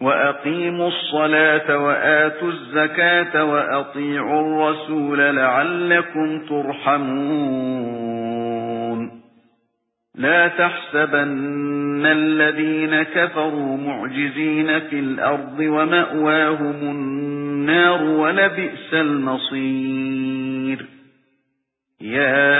وَأَقِيمُوا الصَّلَاةَ وَآتُوا الزَّكَاةَ وَأَطِيعُوا الرَّسُولَ لَعَلَّكُمْ تُرْحَمُونَ. لَا تَحْسَبَنَّ الَّذِينَ كَفَرُوا مُعْجِزِينَ فِي الْأَرْضِ وَمَأْوَاهُمُ النَّارُ وَلَبِئْسَ الْمَصِيرُ. يَا